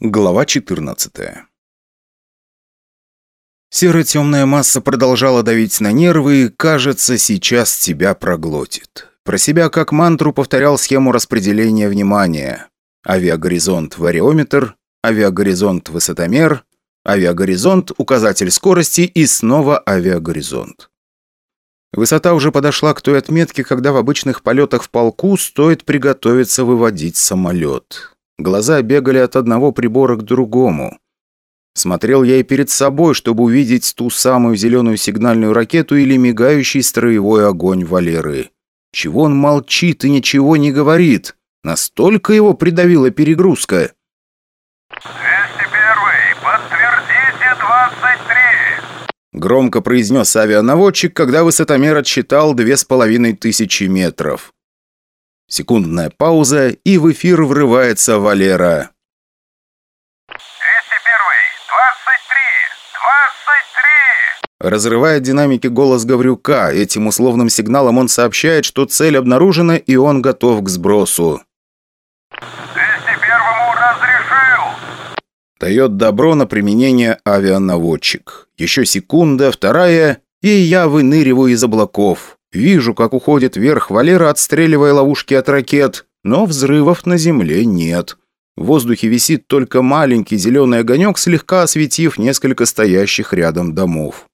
Глава 14 Серо-темная масса продолжала давить на нервы и, кажется, сейчас тебя проглотит. Про себя как мантру повторял схему распределения внимания. Авиагоризонт – вариометр, авиагоризонт – высотомер, авиагоризонт – указатель скорости и снова авиагоризонт. Высота уже подошла к той отметке, когда в обычных полетах в полку стоит приготовиться выводить самолет. Глаза бегали от одного прибора к другому. Смотрел я и перед собой, чтобы увидеть ту самую зеленую сигнальную ракету или мигающий строевой огонь Валеры. Чего он молчит и ничего не говорит? Настолько его придавила перегрузка. 201 подтвердите 23. Громко произнес авианаводчик, когда высотомер отсчитал две с половиной тысячи метров. Секундная пауза, и в эфир врывается Валера. 201 23. 23. Разрывая динамики голос Гаврюка, этим условным сигналом он сообщает, что цель обнаружена и он готов к сбросу. 201 разрешил. Дает добро на применение авианаводчик. Еще секунда, вторая, и я выныриваю из облаков. Вижу, как уходит вверх Валера, отстреливая ловушки от ракет, но взрывов на земле нет. В воздухе висит только маленький зеленый огонек, слегка осветив несколько стоящих рядом домов.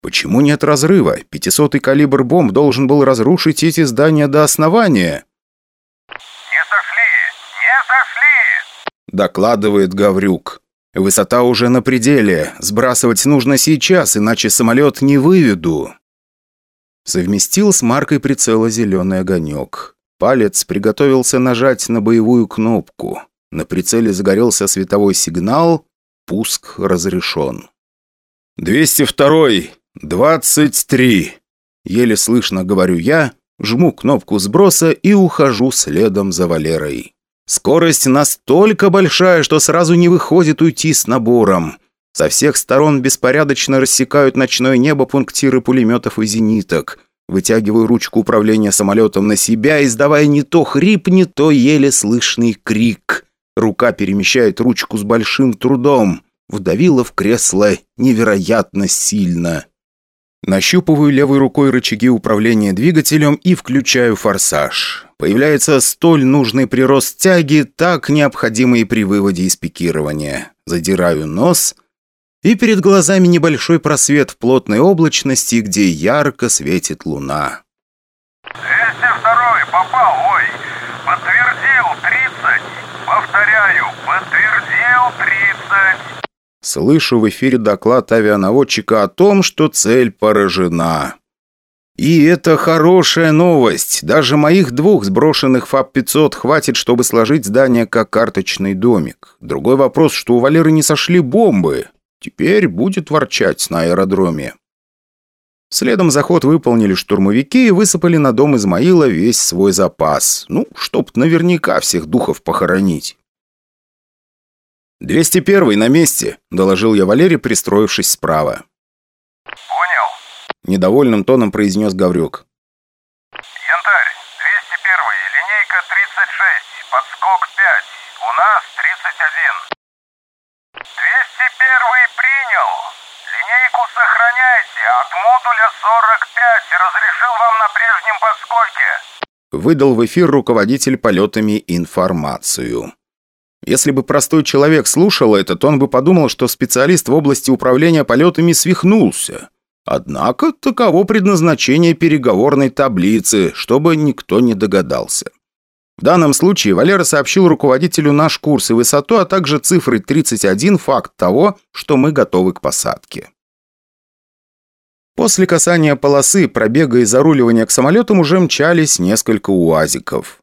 Почему нет разрыва? 500-й калибр бомб должен был разрушить эти здания до основания. Не сошли. Не сошли. Докладывает Гаврюк. Высота уже на пределе. Сбрасывать нужно сейчас, иначе самолет не выведу. Совместил с маркой прицела зеленый огонек. Палец приготовился нажать на боевую кнопку. На прицеле загорелся световой сигнал. Пуск разрешен. «202-й! 23!» Еле слышно говорю я, жму кнопку сброса и ухожу следом за Валерой. Скорость настолько большая, что сразу не выходит уйти с набором. Со всех сторон беспорядочно рассекают ночное небо пунктиры пулеметов и зениток. Вытягиваю ручку управления самолетом на себя, издавая не то хрип, не то еле слышный крик. Рука перемещает ручку с большим трудом. Вдавила в кресло невероятно сильно. Нащупываю левой рукой рычаги управления двигателем и включаю форсаж. Появляется столь нужный прирост тяги, так необходимый при выводе из пикирования. Задираю нос, и перед глазами небольшой просвет в плотной облачности, где ярко светит луна. 202 попал, ой. Подтвердил 30. Повторяю, подтвердил 30. Слышу в эфире доклад авианаводчика о том, что цель поражена. И это хорошая новость. Даже моих двух сброшенных ФАП-500 хватит, чтобы сложить здание как карточный домик. Другой вопрос, что у Валеры не сошли бомбы. Теперь будет ворчать на аэродроме. Следом заход выполнили штурмовики и высыпали на дом Измаила весь свой запас. Ну, чтоб наверняка всех духов похоронить. «201-й на месте», — доложил я Валере, пристроившись справа. Понял. Недовольным тоном произнес Гаврюк. Янтарь, 201 линейка 36, подскок 5. У нас 31. Сохраняйте. От модуля 45 разрешил вам на прежнем подскоке. Выдал в эфир руководитель полетами информацию. Если бы простой человек слушал это, то он бы подумал, что специалист в области управления полетами свихнулся. Однако таково предназначение переговорной таблицы, чтобы никто не догадался. В данном случае Валера сообщил руководителю наш курс и высоту, а также цифры 31 факт того, что мы готовы к посадке. После касания полосы, пробега и заруливания к самолетам уже мчались несколько уазиков.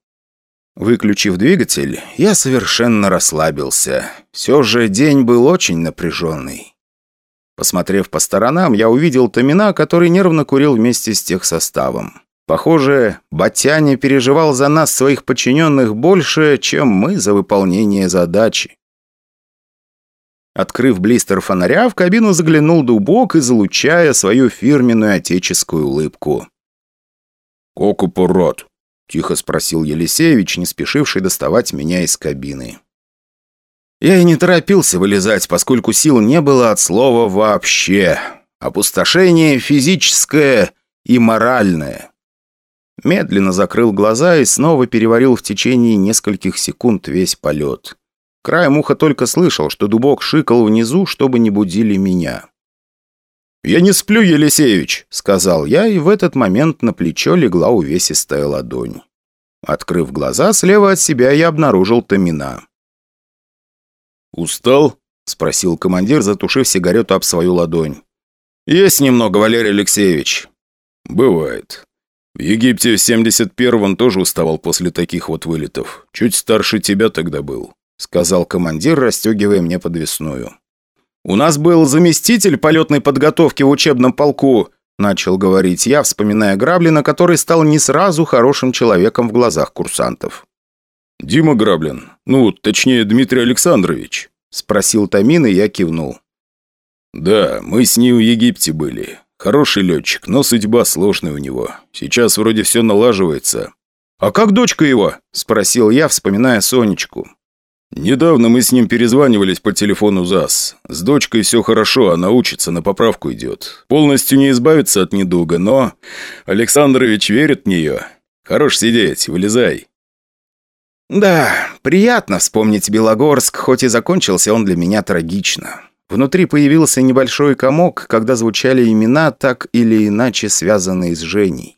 Выключив двигатель, я совершенно расслабился. Все же день был очень напряженный. Посмотрев по сторонам, я увидел Томина, который нервно курил вместе с техсоставом. Похоже, Батяня переживал за нас, своих подчиненных, больше, чем мы за выполнение задачи. Открыв блистер фонаря, в кабину заглянул Дубок, излучая свою фирменную отеческую улыбку. «Как аппарат?» – тихо спросил Елисеевич, не спешивший доставать меня из кабины. Я и не торопился вылезать, поскольку сил не было от слова «вообще». Опустошение физическое и моральное. Медленно закрыл глаза и снова переварил в течение нескольких секунд весь полет. Краем уха только слышал, что дубок шикал внизу, чтобы не будили меня. «Я не сплю, Елисеевич», — сказал я, и в этот момент на плечо легла увесистая ладонь. Открыв глаза, слева от себя я обнаружил Томина. «Устал?» — спросил командир, затушив сигарету об свою ладонь. «Есть немного, Валерий Алексеевич». «Бывает. В Египте в 71-м тоже уставал после таких вот вылетов. Чуть старше тебя тогда был», — сказал командир, расстегивая мне подвесную. «У нас был заместитель полетной подготовки в учебном полку», — начал говорить я, вспоминая Граблина, который стал не сразу хорошим человеком в глазах курсантов. «Дима Граблин. Ну, точнее, Дмитрий Александрович», — спросил Тамин, и я кивнул. «Да, мы с ним в Египте были. Хороший летчик, но судьба сложная у него. Сейчас вроде все налаживается». «А как дочка его?» – спросил я, вспоминая Сонечку. «Недавно мы с ним перезванивались по телефону ЗАС. С дочкой все хорошо, она учится, на поправку идет. Полностью не избавиться от недуга, но Александрович верит в нее. Хорош сидеть, вылезай». «Да, приятно вспомнить Белогорск, хоть и закончился он для меня трагично. Внутри появился небольшой комок, когда звучали имена, так или иначе связанные с Женей.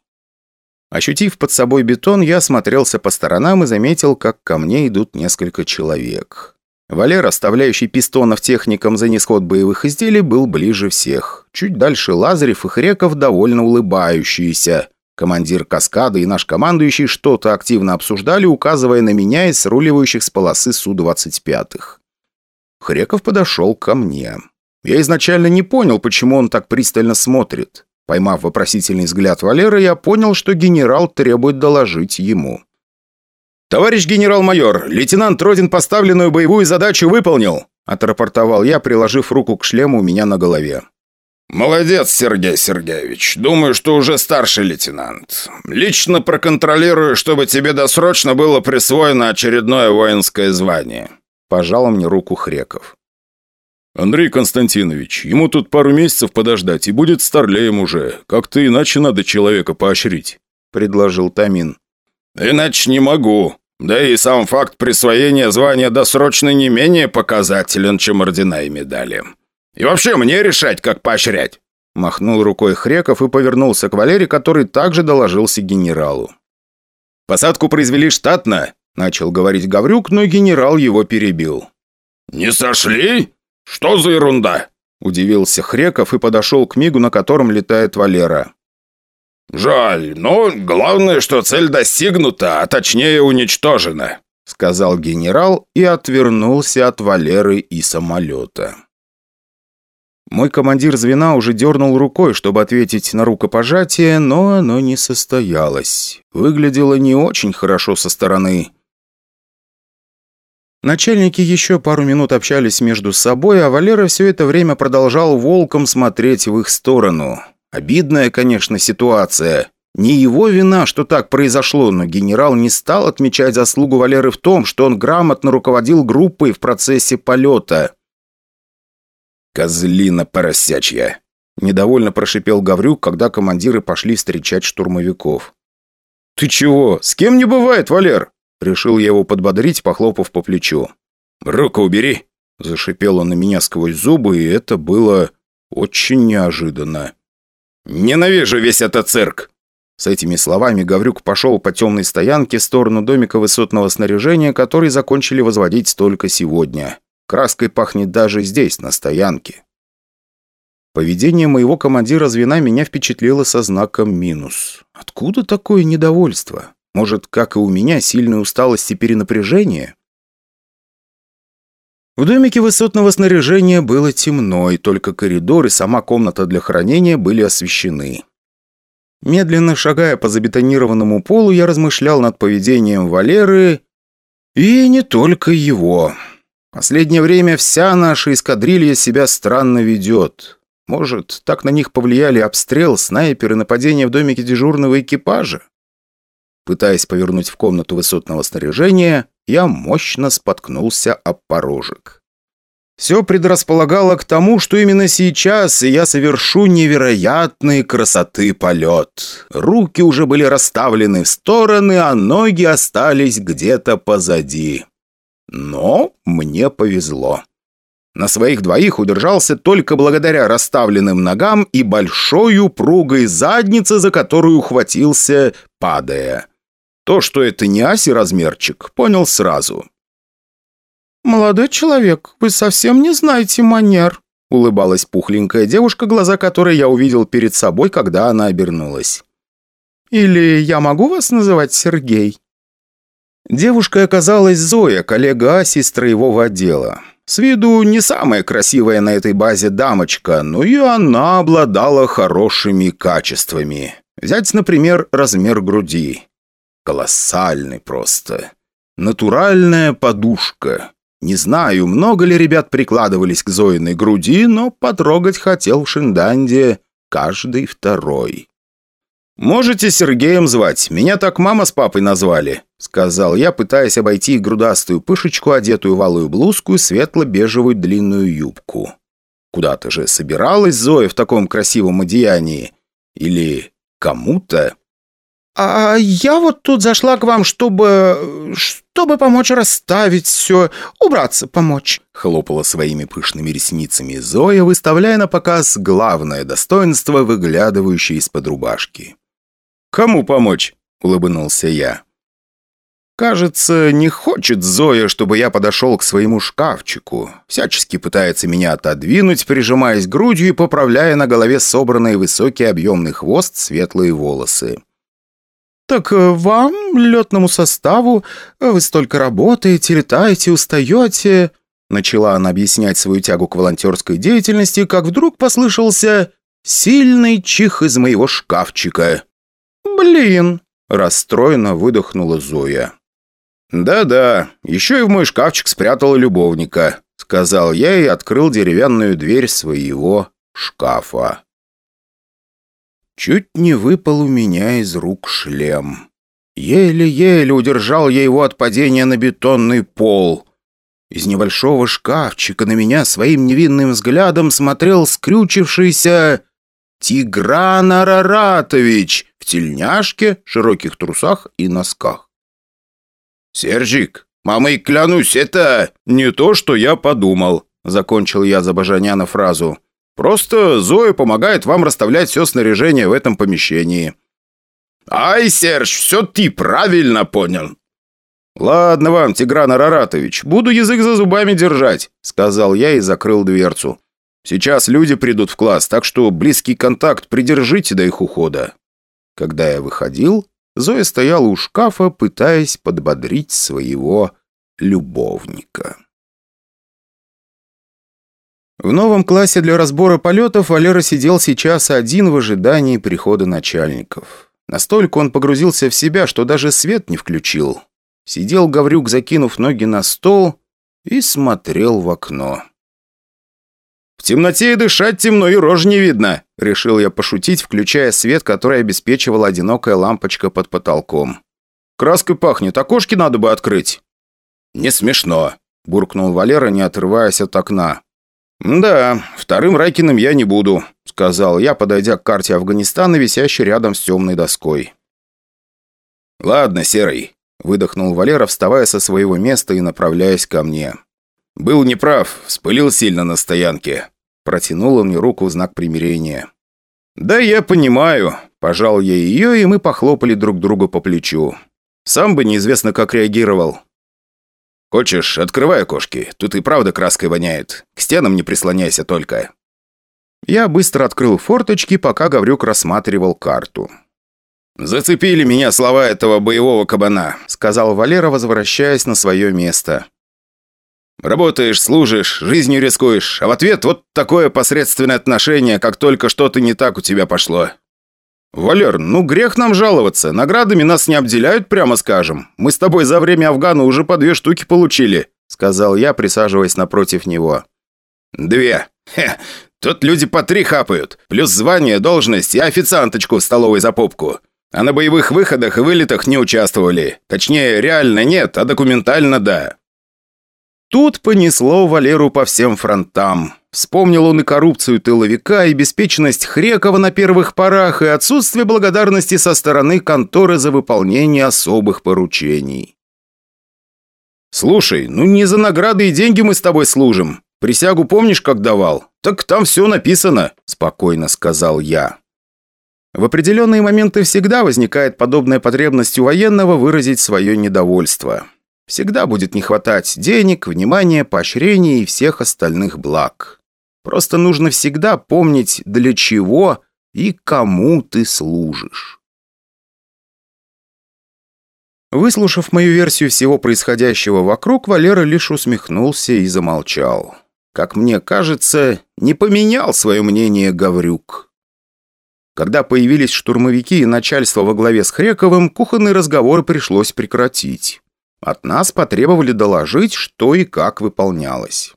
Ощутив под собой бетон, я осмотрелся по сторонам и заметил, как ко мне идут несколько человек. Валер, оставляющий пистонов техникам за нисход боевых изделий, был ближе всех. Чуть дальше Лазарев и Хреков довольно улыбающиеся. Командир каскада и наш командующий что-то активно обсуждали, указывая на меня из руливающих с полосы Су-25. Хреков подошел ко мне. Я изначально не понял, почему он так пристально смотрит. Поймав вопросительный взгляд Валеры, я понял, что генерал требует доложить ему. «Товарищ генерал-майор, лейтенант Родин поставленную боевую задачу выполнил», отрапортовал я, приложив руку к шлему у меня на голове. «Молодец, Сергей Сергеевич. Думаю, что уже старший лейтенант. Лично проконтролирую, чтобы тебе досрочно было присвоено очередное воинское звание». Пожал мне руку Хреков. «Андрей Константинович, ему тут пару месяцев подождать, и будет старлеем уже. Как-то иначе надо человека поощрить», — предложил Тамин. «Иначе не могу. Да и сам факт присвоения звания досрочно не менее показателен, чем ордена и медали. И вообще мне решать, как поощрять». Махнул рукой Хреков и повернулся к Валере, который также доложился генералу. «Посадку произвели штатно», — начал говорить Гаврюк, но генерал его перебил. «Не сошли? «Что за ерунда?» – удивился Хреков и подошел к мигу, на котором летает Валера. «Жаль, но главное, что цель достигнута, а точнее уничтожена», – сказал генерал и отвернулся от Валеры и самолета. Мой командир звена уже дернул рукой, чтобы ответить на рукопожатие, но оно не состоялось. Выглядело не очень хорошо со стороны. Начальники еще пару минут общались между собой, а Валера все это время продолжал волком смотреть в их сторону. Обидная, конечно, ситуация. Не его вина, что так произошло, но генерал не стал отмечать заслугу Валеры в том, что он грамотно руководил группой в процессе полета. «Козлина поросячья!» – недовольно прошипел Гаврюк, когда командиры пошли встречать штурмовиков. «Ты чего? С кем не бывает, Валер?» Решил я его подбодрить, похлопав по плечу. «Руку убери!» Зашипел он на меня сквозь зубы, и это было очень неожиданно. «Ненавижу весь этот цирк!» С этими словами Гаврюк пошел по темной стоянке в сторону домика высотного снаряжения, который закончили возводить только сегодня. Краской пахнет даже здесь, на стоянке. Поведение моего командира звена меня впечатлило со знаком минус. Откуда такое недовольство? Может, как и у меня, сильная усталость и перенапряжение? В домике высотного снаряжения было темно, и только коридор и сама комната для хранения были освещены. Медленно шагая по забетонированному полу, я размышлял над поведением Валеры и не только его. Последнее время вся наша эскадрилья себя странно ведет. Может, так на них повлияли обстрел, снайперы, нападения в домике дежурного экипажа? Пытаясь повернуть в комнату высотного снаряжения, я мощно споткнулся об порожек. Все предрасполагало к тому, что именно сейчас я совершу невероятной красоты полет. Руки уже были расставлены в стороны, а ноги остались где-то позади. Но мне повезло. На своих двоих удержался только благодаря расставленным ногам и большой упругой заднице, за которую ухватился, падая. То, что это не аси размерчик, понял сразу. «Молодой человек, вы совсем не знаете манер», улыбалась пухленькая девушка, глаза которой я увидел перед собой, когда она обернулась. «Или я могу вас называть Сергей?» Девушкой оказалась Зоя, коллега Аси из строевого отдела. С виду не самая красивая на этой базе дамочка, но и она обладала хорошими качествами. Взять, например, размер груди. Колоссальный просто. Натуральная подушка. Не знаю, много ли ребят прикладывались к Зоиной груди, но потрогать хотел в Шинданде каждый второй. «Можете Сергеем звать, меня так мама с папой назвали», сказал я, пытаясь обойти грудастую пышечку, одетую в алую блузку и светло-бежевую длинную юбку. Куда-то же собиралась Зоя в таком красивом одеянии. Или кому-то «А я вот тут зашла к вам, чтобы... чтобы помочь расставить все, убраться помочь», хлопала своими пышными ресницами Зоя, выставляя на показ главное достоинство, выглядывающее из-под рубашки. «Кому помочь?» – улыбнулся я. Кажется, не хочет Зоя, чтобы я подошел к своему шкафчику. Всячески пытается меня отодвинуть, прижимаясь грудью и поправляя на голове собранный высокий объемный хвост светлые волосы. «Так э, вам, летному составу, вы столько работаете, летаете, устаете...» Начала она объяснять свою тягу к волонтерской деятельности, как вдруг послышался сильный чих из моего шкафчика. «Блин!» – расстроенно выдохнула Зоя. «Да-да, еще и в мой шкафчик спрятала любовника», – сказал я и открыл деревянную дверь своего шкафа. Чуть не выпал у меня из рук шлем. Еле-еле удержал я его от падения на бетонный пол. Из небольшого шкафчика на меня своим невинным взглядом смотрел скрючившийся Тигран Араратович в тельняшке, широких трусах и носках. «Сержик, мамой клянусь, это не то, что я подумал», закончил я за Бажаняна фразу. Просто Зоя помогает вам расставлять все снаряжение в этом помещении». «Ай, Серж, все ты правильно понял». «Ладно вам, Тигран Араратович, буду язык за зубами держать», сказал я и закрыл дверцу. «Сейчас люди придут в класс, так что близкий контакт придержите до их ухода». Когда я выходил, Зоя стояла у шкафа, пытаясь подбодрить своего любовника. В новом классе для разбора полетов Валера сидел сейчас один в ожидании прихода начальников. Настолько он погрузился в себя, что даже свет не включил. Сидел Гаврюк, закинув ноги на стол, и смотрел в окно. «В темноте и дышать темно, и рожь не видно», — решил я пошутить, включая свет, который обеспечивала одинокая лампочка под потолком. «Краской пахнет, окошки надо бы открыть». «Не смешно», — буркнул Валера, не отрываясь от окна. «Да, вторым Райкиным я не буду», — сказал я, подойдя к карте Афганистана, висящей рядом с темной доской. «Ладно, Серый», — выдохнул Валера, вставая со своего места и направляясь ко мне. «Был неправ, вспылил сильно на стоянке». Протянул он мне руку в знак примирения. «Да я понимаю», – пожал я ее, и мы похлопали друг друга по плечу. Сам бы неизвестно, как реагировал. «Хочешь, открывай окошки. Тут и правда краской воняет. К стенам не прислоняйся только». Я быстро открыл форточки, пока Гаврюк рассматривал карту. «Зацепили меня слова этого боевого кабана», — сказал Валера, возвращаясь на свое место. «Работаешь, служишь, жизнью рискуешь, а в ответ вот такое посредственное отношение, как только что-то не так у тебя пошло. «Валер, ну грех нам жаловаться. Наградами нас не обделяют, прямо скажем. Мы с тобой за время Афгана уже по две штуки получили», сказал я, присаживаясь напротив него. «Две. Хе, тут люди по три хапают. Плюс звание, должность и официанточку в столовой за попку. А на боевых выходах и вылетах не участвовали. Точнее, реально нет, а документально да». Тут понесло Валеру по всем фронтам. Вспомнил он и коррупцию тыловика, и беспечность Хрекова на первых порах, и отсутствие благодарности со стороны конторы за выполнение особых поручений. «Слушай, ну не за награды и деньги мы с тобой служим. Присягу помнишь, как давал? Так там все написано», – спокойно сказал я. В определенные моменты всегда возникает подобная потребность у военного выразить свое недовольство. Всегда будет не хватать денег, внимания, поощрений и всех остальных благ. Просто нужно всегда помнить, для чего и кому ты служишь. Выслушав мою версию всего происходящего вокруг, Валера лишь усмехнулся и замолчал. Как мне кажется, не поменял свое мнение Гаврюк. Когда появились штурмовики и начальство во главе с Хрековым, кухонный разговор пришлось прекратить. От нас потребовали доложить, что и как выполнялось.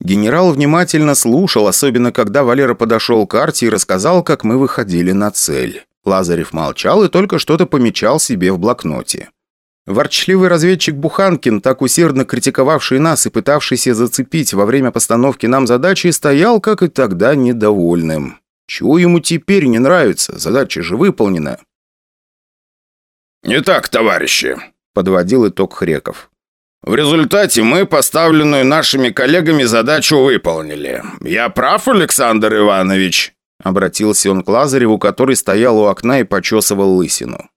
Генерал внимательно слушал, особенно когда Валера подошел к карте и рассказал, как мы выходили на цель. Лазарев молчал и только что-то помечал себе в блокноте. Ворчливый разведчик Буханкин, так усердно критиковавший нас и пытавшийся зацепить во время постановки нам задачи, стоял, как и тогда, недовольным. Чего ему теперь не нравится? Задача же выполнена. «Не так, товарищи», подводил итог Хреков. В результате мы поставленную нашими коллегами задачу выполнили. Я прав, Александр Иванович?» Обратился он к Лазареву, который стоял у окна и почесывал лысину.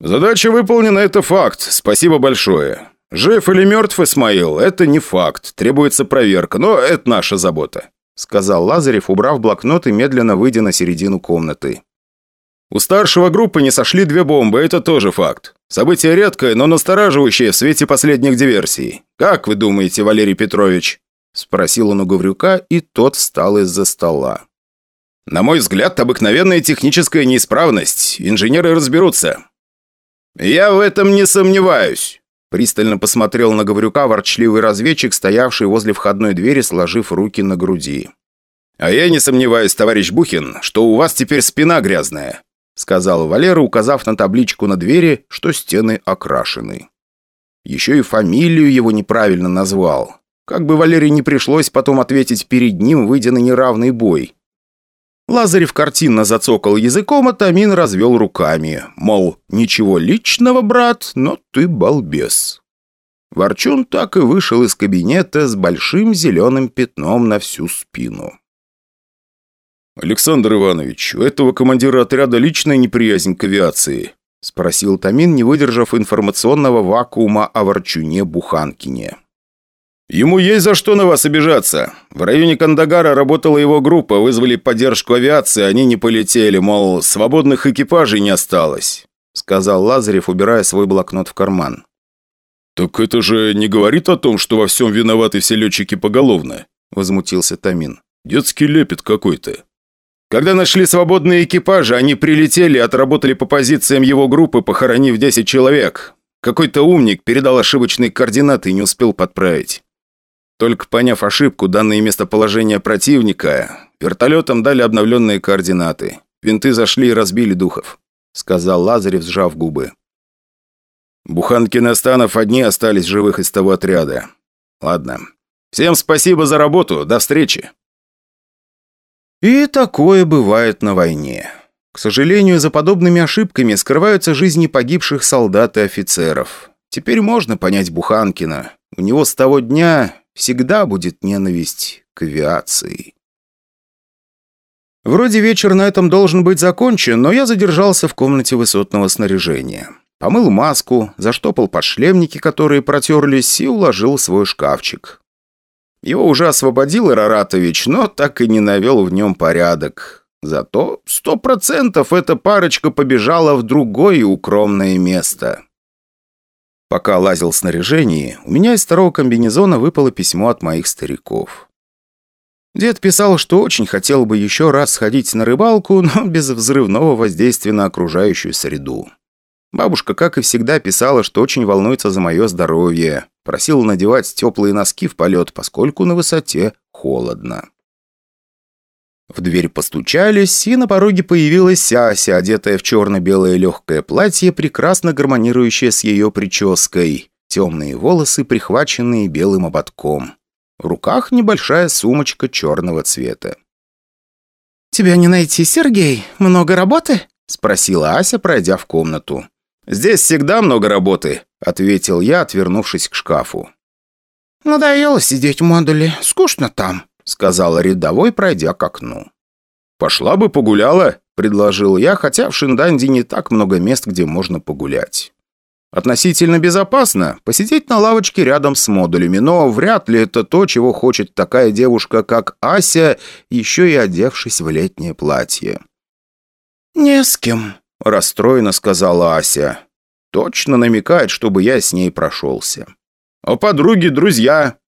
«Задача выполнена, это факт. Спасибо большое. Жив или мертв Исмаил, это не факт. Требуется проверка, но это наша забота», сказал Лазарев, убрав блокнот и медленно выйдя на середину комнаты. У старшего группы не сошли две бомбы, это тоже факт. Событие редкое, но настораживающее в свете последних диверсий. Как вы думаете, Валерий Петрович?» Спросил он у Гаврюка, и тот встал из-за стола. «На мой взгляд, обыкновенная техническая неисправность. Инженеры разберутся». «Я в этом не сомневаюсь», Пристально посмотрел на Гаврюка ворчливый разведчик, стоявший возле входной двери, сложив руки на груди. «А я не сомневаюсь, товарищ Бухин, что у вас теперь спина грязная. — сказал Валера, указав на табличку на двери, что стены окрашены. Еще и фамилию его неправильно назвал. Как бы Валере не пришлось потом ответить перед ним, выйдя на неравный бой. Лазарев картинно зацокал языком, а Тамин развел руками. Мол, ничего личного, брат, но ты балбес. Ворчун так и вышел из кабинета с большим зеленым пятном на всю спину. «Александр Иванович, у этого командира отряда личная неприязнь к авиации?» – спросил Тамин, не выдержав информационного вакуума о Ворчуне Буханкине. «Ему есть за что на вас обижаться. В районе Кандагара работала его группа, вызвали поддержку авиации, они не полетели, мол, свободных экипажей не осталось», – сказал Лазарев, убирая свой блокнот в карман. «Так это же не говорит о том, что во всем виноваты все летчики поголовно», – возмутился Тамин. «Детский лепет какой-то». Когда нашли свободные экипажи, они прилетели и отработали по позициям его группы, похоронив 10 человек. Какой-то умник передал ошибочные координаты и не успел подправить. Только поняв ошибку, данное местоположение противника, вертолетам дали обновленные координаты. Винты зашли и разбили духов», — сказал Лазарев, сжав губы. Буханкин и Останов одни остались живых из того отряда. Ладно. Всем спасибо за работу. До встречи. И такое бывает на войне. К сожалению, за подобными ошибками скрываются жизни погибших солдат и офицеров. Теперь можно понять Буханкина. У него с того дня всегда будет ненависть к авиации. Вроде вечер на этом должен быть закончен, но я задержался в комнате высотного снаряжения. Помыл маску, заштопал подшлемники, которые протерлись, и уложил свой шкафчик. Его уже освободил Ираратович, но так и не навел в нем порядок. Зато сто процентов эта парочка побежала в другое укромное место. Пока лазил в у меня из второго комбинезона выпало письмо от моих стариков. Дед писал, что очень хотел бы еще раз сходить на рыбалку, но без взрывного воздействия на окружающую среду. Бабушка, как и всегда, писала, что очень волнуется за мое здоровье. Просила надевать теплые носки в полет, поскольку на высоте холодно. В дверь постучались, и на пороге появилась Ася, одетая в черно-белое легкое платье, прекрасно гармонирующее с ее прической. Темные волосы, прихваченные белым ободком. В руках небольшая сумочка черного цвета. «Тебя не найти, Сергей? Много работы?» – спросила Ася, пройдя в комнату. «Здесь всегда много работы», – ответил я, отвернувшись к шкафу. «Надоело сидеть в модуле. Скучно там», — сказала рядовой, пройдя к окну. «Пошла бы погуляла», — предложил я, хотя в Шинданде не так много мест, где можно погулять. Относительно безопасно посидеть на лавочке рядом с модулями, но вряд ли это то, чего хочет такая девушка, как Ася, еще и одевшись в летнее платье. «Не с кем», — расстроенно сказала Ася. Точно намекает, чтобы я с ней прошелся. «А подруги, друзья?»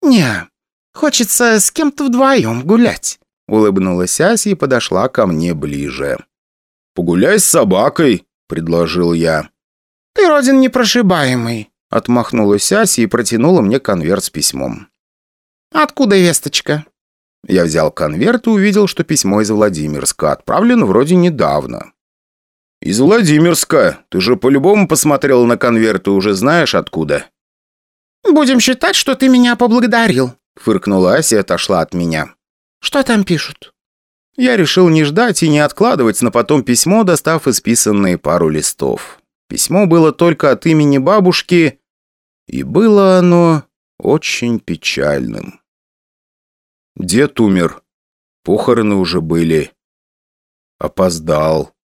«Не, хочется с кем-то вдвоем гулять», — улыбнулась Ася и подошла ко мне ближе. «Погуляй с собакой», — предложил я. «Ты родин непрошибаемый», — отмахнулась Ася и протянула мне конверт с письмом. «Откуда весточка?» Я взял конверт и увидел, что письмо из Владимирска отправлено вроде недавно. «Из Владимирска. Ты же по-любому посмотрел на конверт и уже знаешь откуда». «Будем считать, что ты меня поблагодарил», — фыркнула Ася и отошла от меня. «Что там пишут?» Я решил не ждать и не откладывать на потом письмо, достав исписанные пару листов. Письмо было только от имени бабушки, и было оно очень печальным. Дед умер. Похороны уже были. Опоздал.